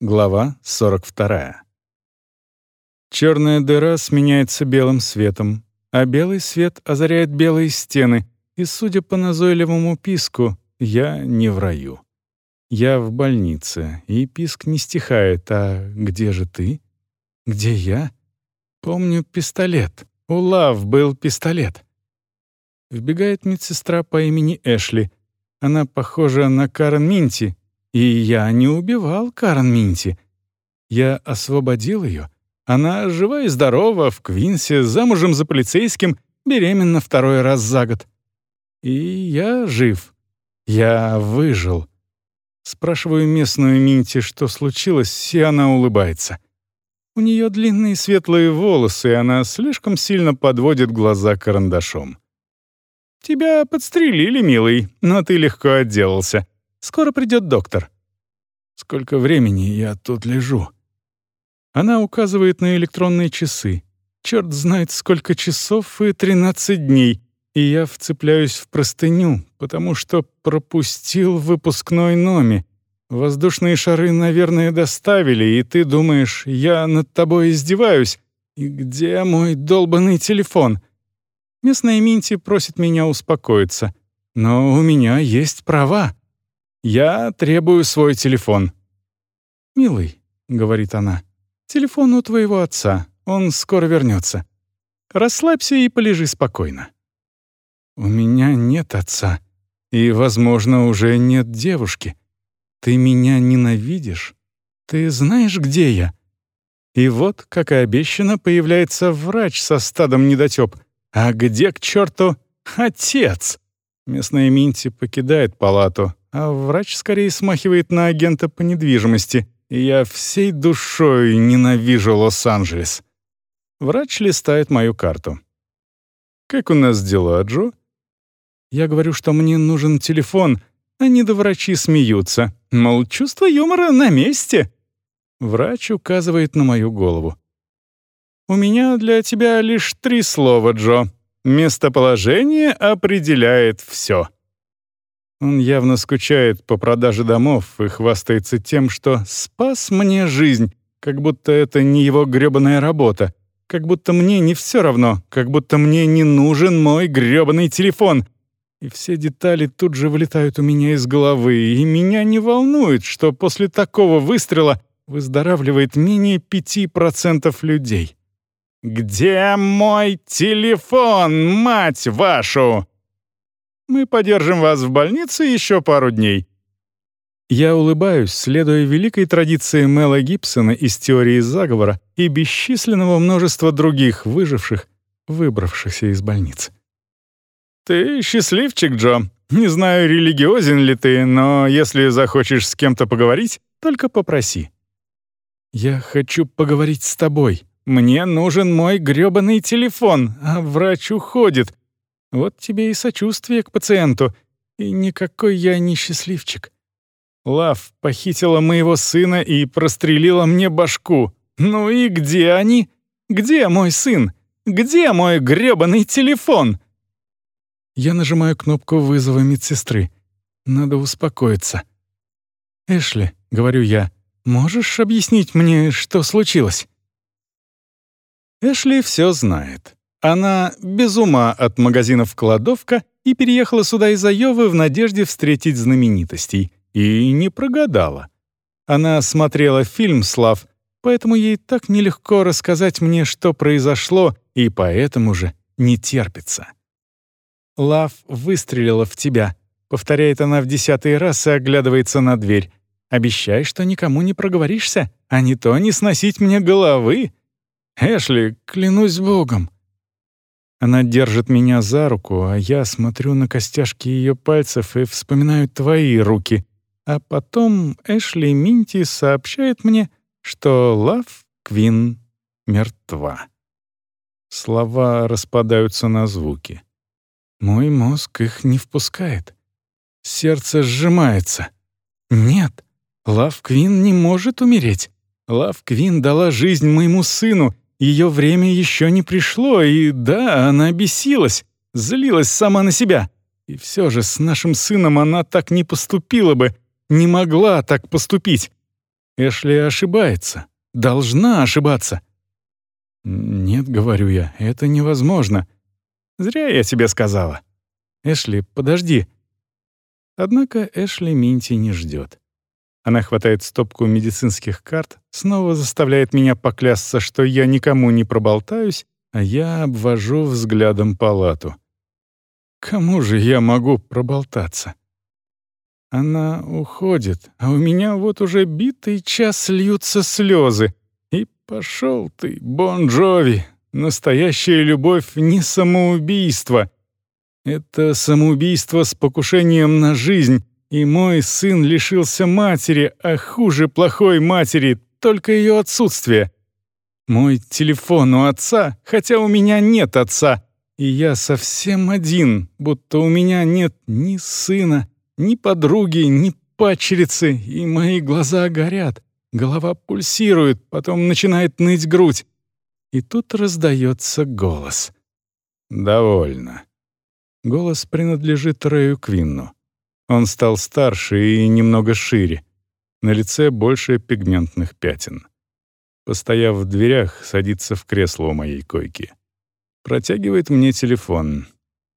Глава 42. Черная дыра сменяется белым светом, а белый свет озаряет белые стены, и, судя по назойливому писку, я не в раю. Я в больнице, и писк не стихает, а где же ты? Где я? Помню пистолет. У Лав был пистолет. Вбегает медсестра по имени Эшли. Она похожа на Карен Минти, и я не убивал Карен Минти. Я освободил ее. Она жива и здорова, в Квинсе, замужем за полицейским, беременна второй раз за год. И я жив. Я выжил. Спрашиваю местную Минти, что случилось, и она улыбается. У нее длинные светлые волосы, и она слишком сильно подводит глаза карандашом. «Тебя подстрелили, милый, но ты легко отделался. Скоро придет доктор». «Сколько времени я тут лежу?» Она указывает на электронные часы. Черт знает, сколько часов и 13 дней. И я вцепляюсь в простыню, потому что пропустил выпускной номи. Воздушные шары, наверное, доставили, и ты думаешь, я над тобой издеваюсь. И где мой долбанный телефон? Местная Минти просит меня успокоиться. Но у меня есть права. Я требую свой телефон». «Милый», — говорит она, — «телефон у твоего отца. Он скоро вернется. Расслабься и полежи спокойно». «У меня нет отца. И, возможно, уже нет девушки. Ты меня ненавидишь. Ты знаешь, где я?» И вот, как и обещано, появляется врач со стадом недотёп. А где, к черту, отец? Местная Минти покидает палату, а врач скорее смахивает на агента по недвижимости, я всей душой ненавижу Лос-Анджелес. Врач листает мою карту. «Как у нас дела, Джо?» Я говорю, что мне нужен телефон, а недоврачи смеются. Мол, чувство юмора на месте. Врач указывает на мою голову. «У меня для тебя лишь три слова, Джо. Местоположение определяет все». Он явно скучает по продаже домов и хвастается тем, что спас мне жизнь, как будто это не его грёбаная работа, как будто мне не все равно, как будто мне не нужен мой грёбаный телефон. И все детали тут же вылетают у меня из головы, и меня не волнует, что после такого выстрела выздоравливает менее 5% людей. «Где мой телефон, мать вашу?» Мы подержим вас в больнице еще пару дней». Я улыбаюсь, следуя великой традиции Мэла Гибсона из теории заговора и бесчисленного множества других выживших, выбравшихся из больницы. «Ты счастливчик, Джо. Не знаю, религиозен ли ты, но если захочешь с кем-то поговорить, только попроси». «Я хочу поговорить с тобой. Мне нужен мой грёбаный телефон, а врач уходит. Вот тебе и сочувствие к пациенту. И никакой я не счастливчик. Лав похитила моего сына и прострелила мне башку. Ну и где они? Где мой сын? Где мой грёбаный телефон? Я нажимаю кнопку вызова медсестры. Надо успокоиться. «Эшли», — говорю я, — «можешь объяснить мне, что случилось?» Эшли все знает. Она без ума от магазинов «Кладовка» и переехала сюда из Айовы в надежде встретить знаменитостей. И не прогадала. Она смотрела фильм «Слав», поэтому ей так нелегко рассказать мне, что произошло, и поэтому же не терпится. «Лав выстрелила в тебя», — повторяет она в десятый раз и оглядывается на дверь. «Обещай, что никому не проговоришься, а не то не сносить мне головы». «Эшли, клянусь богом», она держит меня за руку, а я смотрю на костяшки ее пальцев и вспоминаю твои руки. А потом Эшли Минти сообщает мне, что Лав Квин мертва. Слова распадаются на звуки. Мой мозг их не впускает. Сердце сжимается. Нет, Лав Квин не может умереть. Лав Квин дала жизнь моему сыну, ее время еще не пришло, и да, она бесилась, злилась сама на себя. И все же с нашим сыном она так не поступила бы, не могла так поступить. Эшли ошибается. Должна ошибаться. «Нет», — говорю я, — «это невозможно». «Зря я тебе сказала». «Эшли, подожди». Однако Эшли Минти не ждет. Она хватает стопку медицинских карт, снова заставляет меня поклясться, что я никому не проболтаюсь, а я обвожу взглядом палату. Кому же я могу проболтаться? Она уходит, а у меня вот уже битый час льются слезы. И пошел ты, Бон Джови, настоящая любовь не самоубийство. Это самоубийство с покушением на жизнь, и мой сын лишился матери, а хуже плохой матери, только ее отсутствие. Мой телефон у отца, хотя у меня нет отца, и я совсем один, будто у меня нет ни сына, ни подруги, ни пачерицы, и мои глаза горят, голова пульсирует, потом начинает ныть грудь. И тут раздается голос. «Довольно». Голос принадлежит Рэю Квинну. Он стал старше и немного шире. На лице больше пигментных пятен. Постояв в дверях, садится в кресло у моей койки. Протягивает мне телефон.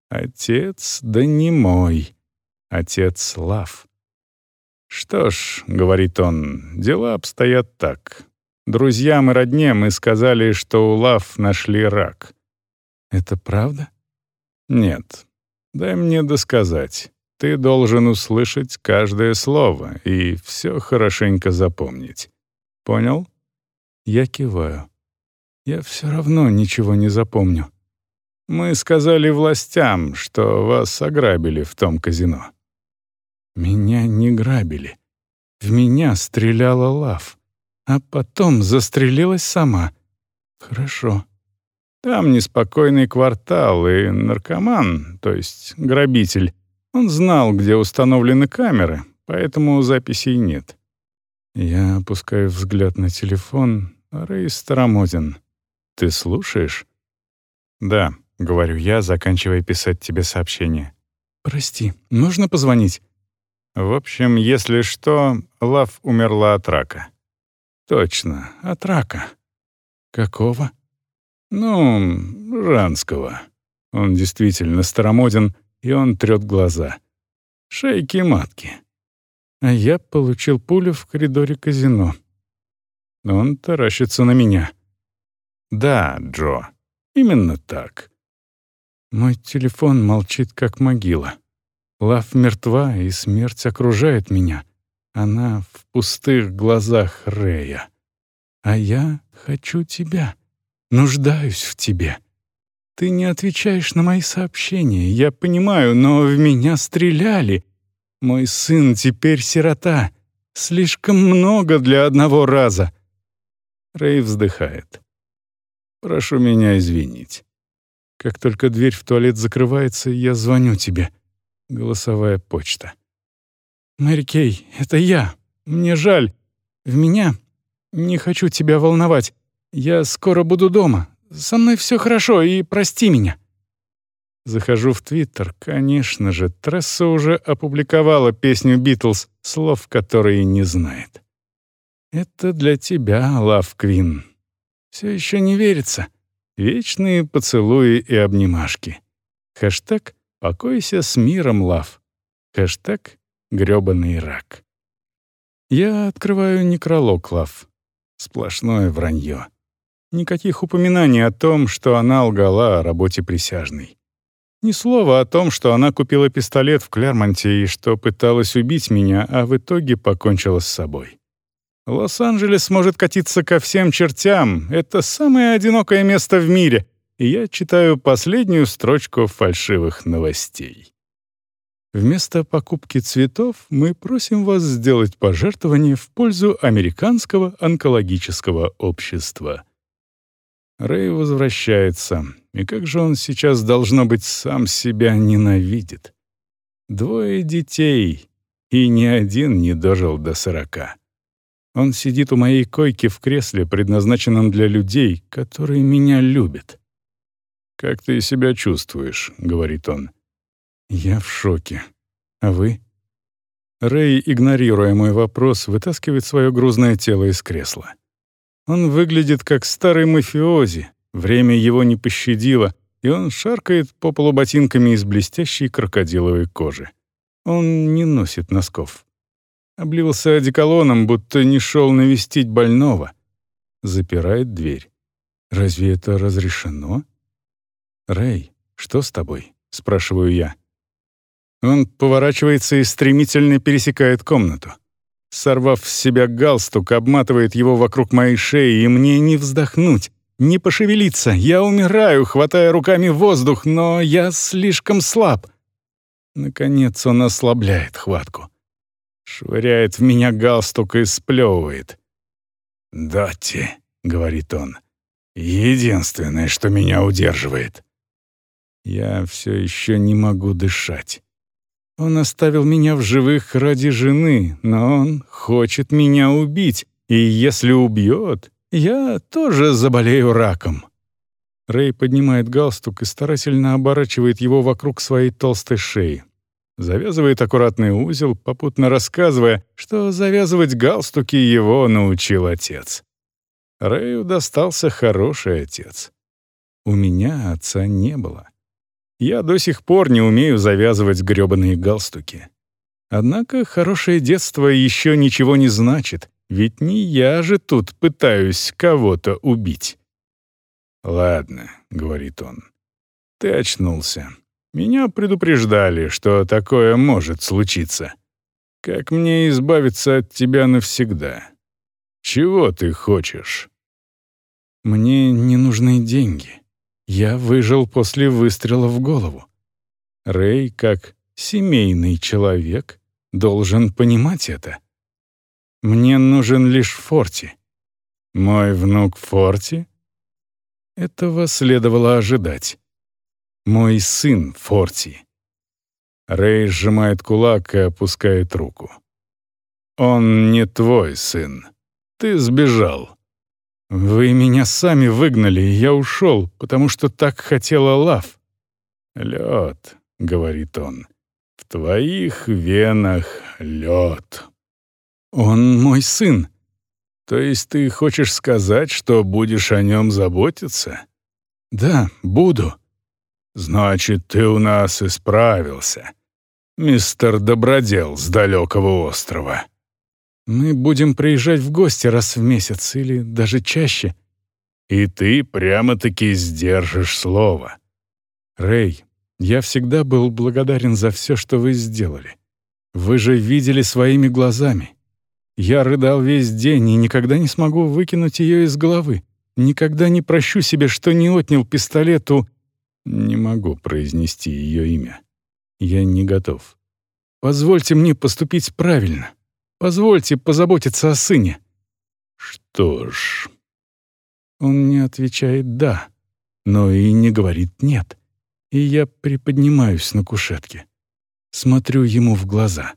«Отец, да не мой. Отец Лав». «Что ж», — говорит он, — «дела обстоят так. Друзьям и родне мы сказали, что у Лав нашли рак». «Это правда?» «Нет. Дай мне досказать. Ты должен услышать каждое слово и все хорошенько запомнить. Понял? Я киваю. Я все равно ничего не запомню. Мы сказали властям, что вас ограбили в том казино. Меня не грабили. В меня стреляла Лав, а потом застрелилась сама. Хорошо. Там неспокойный квартал и наркоман, то есть грабитель, он знал, где установлены камеры, поэтому записей нет. Я опускаю взгляд на телефон, Рэй старомоден. «Ты слушаешь?» «Да», — говорю я, заканчивая писать тебе сообщение. «Прости, нужно позвонить?» В общем, если что, Лав умерла от рака. Точно, от рака. Какого? Ну, жанского. Он действительно старомоден и он трёт глаза. Шейки матки. А я получил пулю в коридоре казино. Он таращится на меня. «Да, Джо, именно так». Мой телефон молчит, как могила. Лав мертва, и смерть окружает меня. Она в пустых глазах Рея. А я хочу тебя, нуждаюсь в тебе. Ты не отвечаешь на мои сообщения, я понимаю, но в меня стреляли. Мой сын теперь сирота. Слишком много для одного раза. Рэй вздыхает. Прошу меня извинить. Как только дверь в туалет закрывается, я звоню тебе. Голосовая почта. Мэри Кей, это я. Мне жаль. В меня. Не хочу тебя волновать. Я скоро буду дома. Со мной все хорошо, и прости меня». Захожу в Твиттер. Конечно же, Тресса уже опубликовала песню «Битлз», слов которые не знает. «Это для тебя, Лав Квин. Все еще не верится. Вечные поцелуи и обнимашки. Хэштег «Покойся с миром, Лав». Хэштег «Грёбаный рак». Я открываю некролог, Лав. Сплошное вранье. Никаких упоминаний о том, что она лгала о работе присяжной. Ни слова о том, что она купила пистолет в Клермонте и что пыталась убить меня, а в итоге покончила с собой. Лос-Анджелес может катиться ко всем чертям. Это самое одинокое место в мире. И я читаю последнюю строчку фальшивых новостей. Вместо покупки цветов мы просим вас сделать пожертвование в пользу Американского онкологического общества. Рэй возвращается, и как же он сейчас, должно быть, сам себя ненавидит. Двое детей, и ни один не дожил до сорока. Он сидит у моей койки в кресле, предназначенном для людей, которые меня любят. «Как ты себя чувствуешь?» — говорит он. «Я в шоке. А вы?» Рэй, игнорируя мой вопрос, вытаскивает свое грузное тело из кресла. Он выглядит как старый мафиози, время его не пощадило, и он шаркает по полу ботинками из блестящей крокодиловой кожи. Он не носит носков. Облился одеколоном, будто не шел навестить больного. Запирает дверь. Разве это разрешено? «Рэй, что с тобой?» — спрашиваю я. Он поворачивается и стремительно пересекает комнату. Сорвав с себя галстук, обматывает его вокруг моей шеи, и мне не вздохнуть, не пошевелиться. Я умираю, хватая руками воздух, но я слишком слаб. Наконец он ослабляет хватку. Швыряет в меня галстук и сплевывает. «Дати», — говорит он, — «единственное, что меня удерживает». Я все еще не могу дышать. Он оставил меня в живых ради жены, но он хочет меня убить, и если убьет, я тоже заболею раком. Рэй поднимает галстук и старательно оборачивает его вокруг своей толстой шеи. Завязывает аккуратный узел, попутно рассказывая, что завязывать галстуки его научил отец. Рэю достался хороший отец. У меня отца не было. Я до сих пор не умею завязывать грёбаные галстуки. Однако хорошее детство еще ничего не значит, ведь не я же тут пытаюсь кого-то убить. «Ладно», — говорит он, — «ты очнулся. Меня предупреждали, что такое может случиться. Как мне избавиться от тебя навсегда? Чего ты хочешь?» «Мне не нужны деньги. Я выжил после выстрела в голову. Рэй, как семейный человек, должен понимать это. Мне нужен лишь Форти. Мой внук Форти? Этого следовало ожидать. Мой сын Форти. Рэй сжимает кулак и опускает руку. «Он не твой сын. Ты сбежал. «Вы меня сами выгнали, и я ушел, потому что так хотела Лав». «Лед», — говорит он, — «в твоих венах лед». «Он мой сын. То есть ты хочешь сказать, что будешь о нем заботиться?» «Да, буду». «Значит, ты у нас исправился, мистер Добродел с далекого острова». Мы будем приезжать в гости раз в месяц или даже чаще. И ты прямо-таки сдержишь слово. Рэй, я всегда был благодарен за все, что вы сделали. Вы же видели своими глазами. Я рыдал весь день и никогда не смогу выкинуть ее из головы. Никогда не прощу себе, что не отнял пистолет у... Не могу произнести ее имя. Я не готов. Позвольте мне поступить правильно. Позвольте позаботиться о сыне». «Что ж...» Он не отвечает «да», но и не говорит «нет». И я приподнимаюсь на кушетке. Смотрю ему в глаза.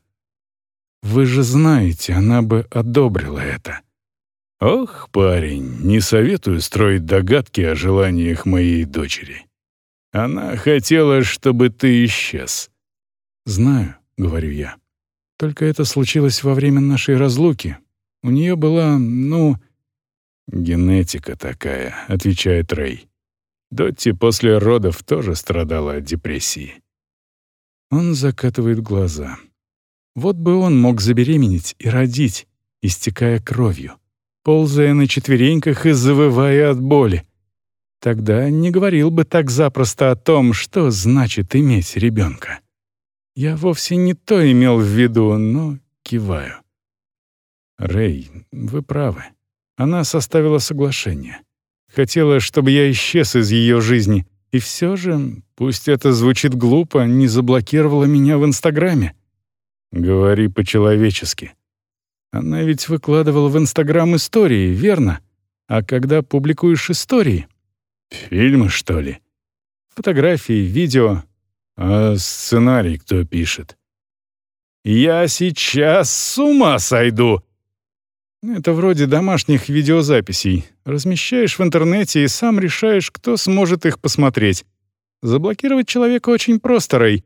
«Вы же знаете, она бы одобрила это». «Ох, парень, не советую строить догадки о желаниях моей дочери. Она хотела, чтобы ты исчез». «Знаю», — говорю я. Только это случилось во время нашей разлуки. У нее была, ну...» «Генетика такая», — отвечает Рэй. Дотти после родов тоже страдала от депрессии. Он закатывает глаза. Вот бы он мог забеременеть и родить, истекая кровью, ползая на четвереньках и завывая от боли. Тогда не говорил бы так запросто о том, что значит иметь ребенка. Я вовсе не то имел в виду, но киваю. Рэй, вы правы. Она составила соглашение. Хотела, чтобы я исчез из ее жизни, и все же, пусть это звучит глупо, не заблокировала меня в Инстаграме. Говори по-человечески. Она ведь выкладывала в Инстаграм истории, верно? А когда публикуешь истории? Фильмы, что ли? Фотографии, видео, а сценарий кто пишет? Я сейчас с ума сойду. Это вроде домашних видеозаписей. Размещаешь в интернете и сам решаешь, кто сможет их посмотреть. Заблокировать человека очень просто, Рэй.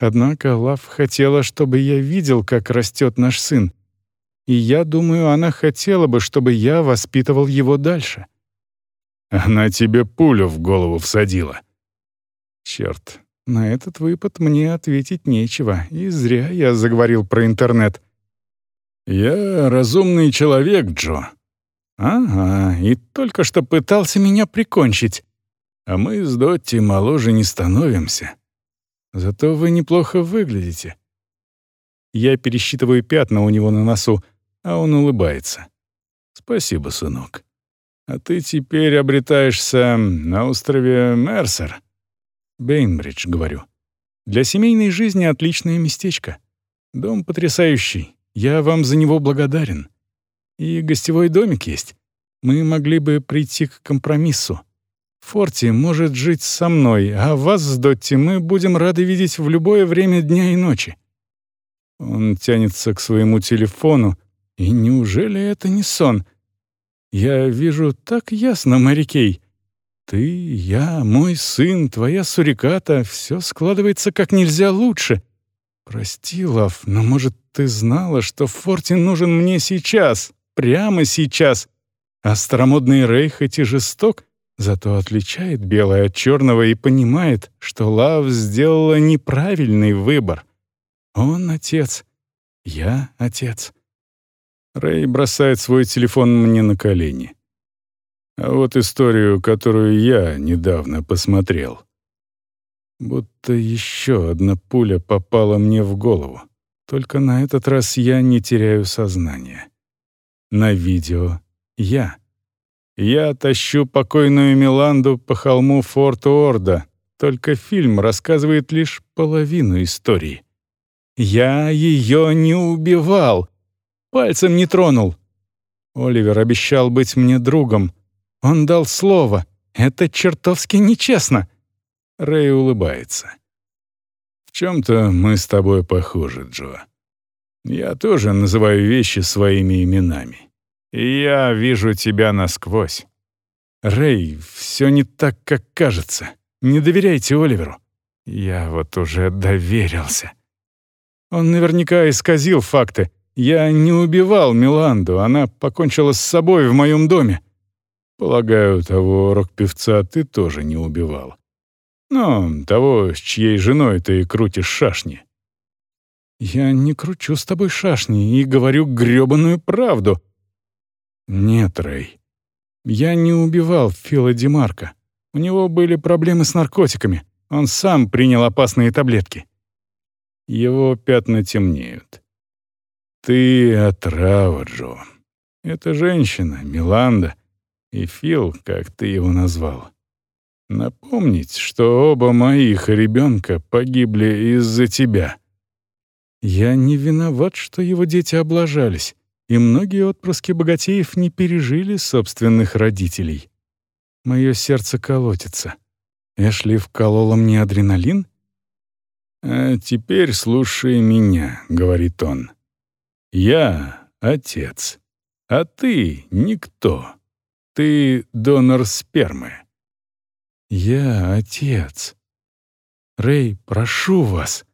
Однако Лав хотела, чтобы я видел, как растет наш сын. И я думаю, она хотела бы, чтобы я воспитывал его дальше. Она тебе пулю в голову всадила. Черт, на этот выпад мне ответить нечего, и зря я заговорил про интернет. Я разумный человек, Джо. Ага, и только что пытался меня прикончить. А мы с Дотти моложе не становимся. Зато вы неплохо выглядите. Я пересчитываю пятна у него на носу, а он улыбается. Спасибо, сынок. А ты теперь обретаешься на острове Мерсер. Бейнбридж, говорю. Для семейной жизни отличное местечко. Дом потрясающий. Я вам за него благодарен. И гостевой домик есть. Мы могли бы прийти к компромиссу. Форти может жить со мной, а вас с Дотти мы будем рады видеть в любое время дня и ночи». Он тянется к своему телефону, и неужели это не сон? Я вижу так ясно, Мэри Кей. Ты, я, мой сын, твоя суриката — все складывается как нельзя лучше. Прости, Лав, но, может, ты знала, что Форти нужен мне сейчас, прямо сейчас? А старомодный Рей хоть и жесток, зато отличает белое от черного и понимает, что Лав сделала неправильный выбор. Он отец, я отец. Рэй бросает свой телефон мне на колени. А вот историю, которую я недавно посмотрел. Будто еще одна пуля попала мне в голову. Только на этот раз я не теряю сознание. На видео я. Я тащу покойную Миланду по холму Форта Орда, только фильм рассказывает лишь половину истории. Я ее не убивал, пальцем не тронул. Оливер обещал быть мне другом. Он дал слово. Это чертовски нечестно. Рэй улыбается. В чем-то мы с тобой похожи, Джо. Я тоже называю вещи своими именами. И я вижу тебя насквозь. Рэй, все не так, как кажется. Не доверяйте Оливеру. Я вот уже доверился. Он наверняка исказил факты. Я не убивал Миланду, она покончила с собой в моем доме. Полагаю, того рок-певца ты тоже не убивал. Но того, с чьей женой ты крутишь шашни. Я не кручу с тобой шашни и говорю грёбаную правду. «Нет, Рэй. Я не убивал Фила Демарка. У него были проблемы с наркотиками. Он сам принял опасные таблетки». Его пятна темнеют. «Ты отрава, Джо. Это женщина, Миланда, и Фил, как ты его назвал. Напомнить, что оба моих ребенка погибли из-за тебя». «Я не виноват, что его дети облажались и многие отпрыски богатеев не пережили собственных родителей. Мое сердце колотится. Эшли вколола мне адреналин? «А теперь слушай меня», — говорит он. «Я — отец, а ты — никто. Ты — донор спермы». «Я — отец. Рэй, прошу вас».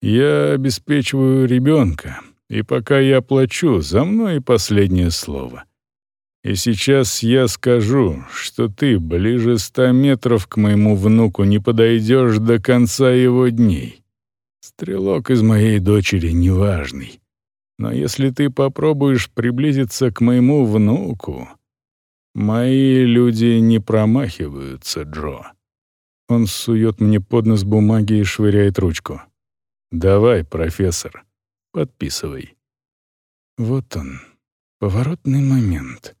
«Я обеспечиваю ребенка, и пока я плачу, за мной последнее слово. И сейчас я скажу, что ты ближе ста метров к моему внуку не подойдешь до конца его дней. Стрелок из моей дочери неважный. Но если ты попробуешь приблизиться к моему внуку, мои люди не промахиваются, Джо. Он сует мне под нос бумаги и швыряет ручку. «Давай, профессор». Подписывай. Вот он, поворотный момент.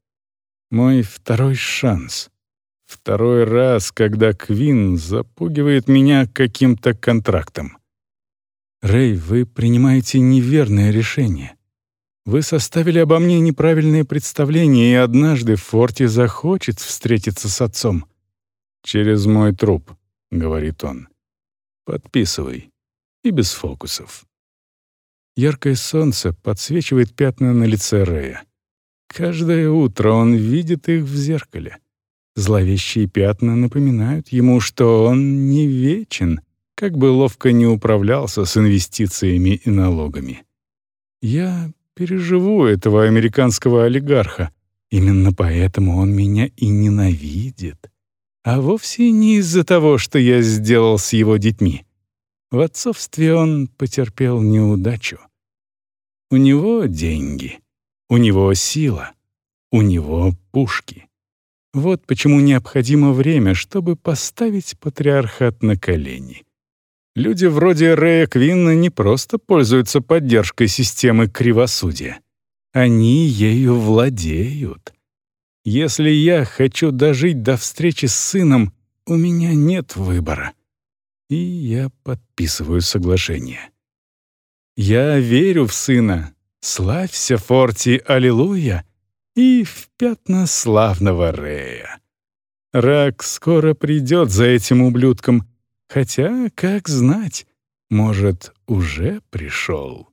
Мой второй шанс. Второй раз, когда Квин запугивает меня каким-то контрактом. Рэй, вы принимаете неверное решение. Вы составили обо мне неправильное представление, и однажды Форти захочет встретиться с отцом. «Через мой труп», — говорит он. «Подписывай. И без фокусов». Яркое солнце подсвечивает пятна на лице Рэя. Каждое утро он видит их в зеркале. Зловещие пятна напоминают ему, что он не вечен, как бы ловко не управлялся с инвестициями и налогами. Я переживу этого американского олигарха. Именно поэтому он меня и ненавидит. А вовсе не из-за того, что я сделал с его детьми. В отцовстве он потерпел неудачу. У него деньги, у него сила, у него пушки. Вот почему необходимо время, чтобы поставить патриархат на колени. Люди вроде Рэя Квинна не просто пользуются поддержкой системы кривосудия. Они ею владеют. Если я хочу дожить до встречи с сыном, у меня нет выбора. И я подписываю соглашение. Я верю в сына. Славься, Форти, аллилуйя! И в пятна славного Рея. Рак скоро придет за этим ублюдком, хотя, как знать, может, уже пришел.